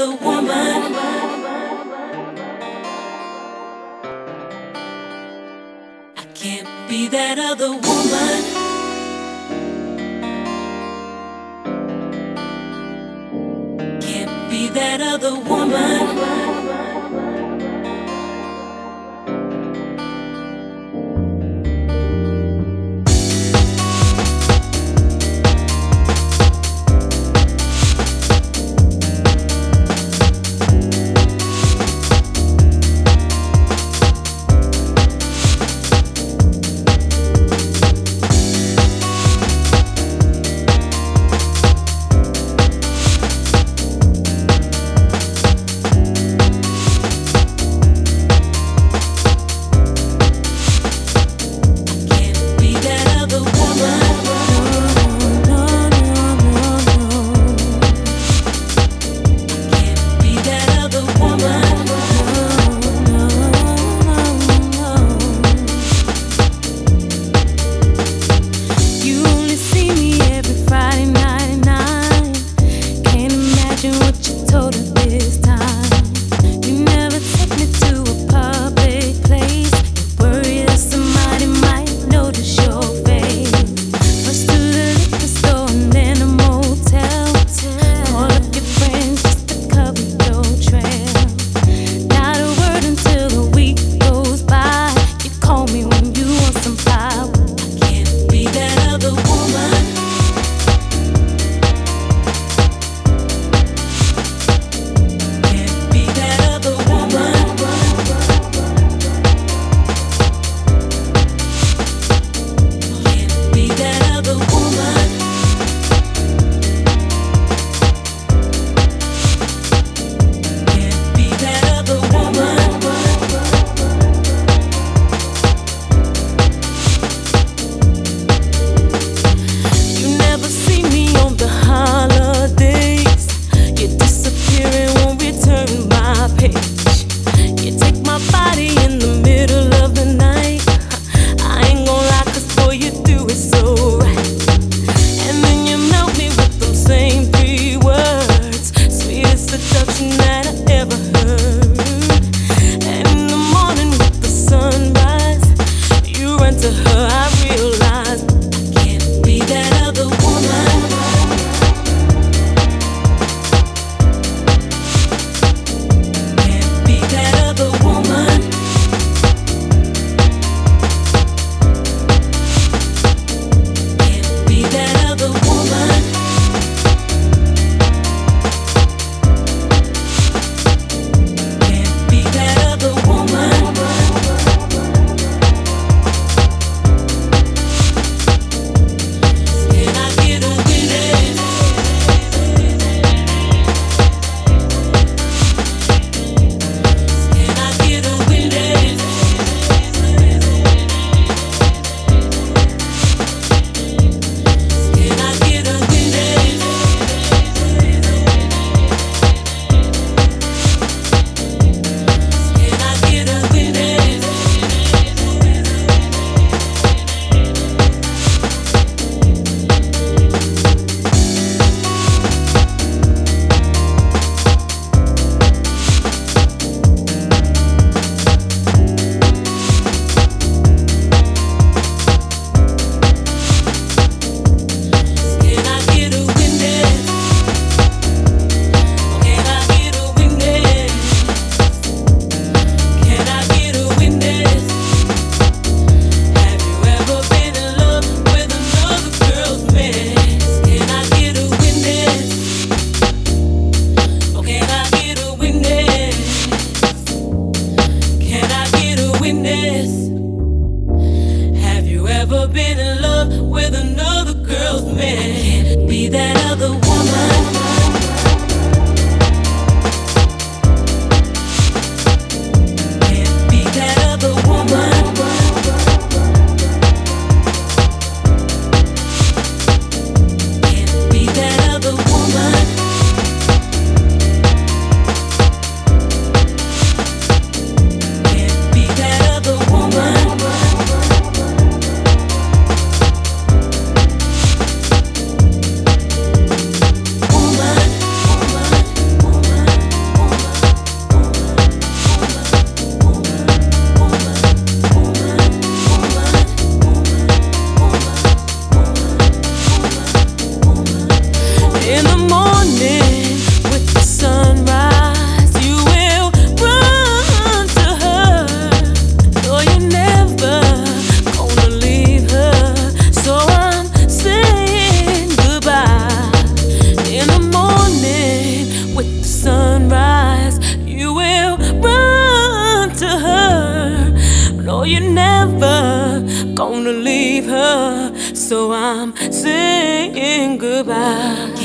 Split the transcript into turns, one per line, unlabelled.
The woman. can't be that other woman. Can't be that other woman. with another girl's man. Can't be that other So I'm saying goodbye.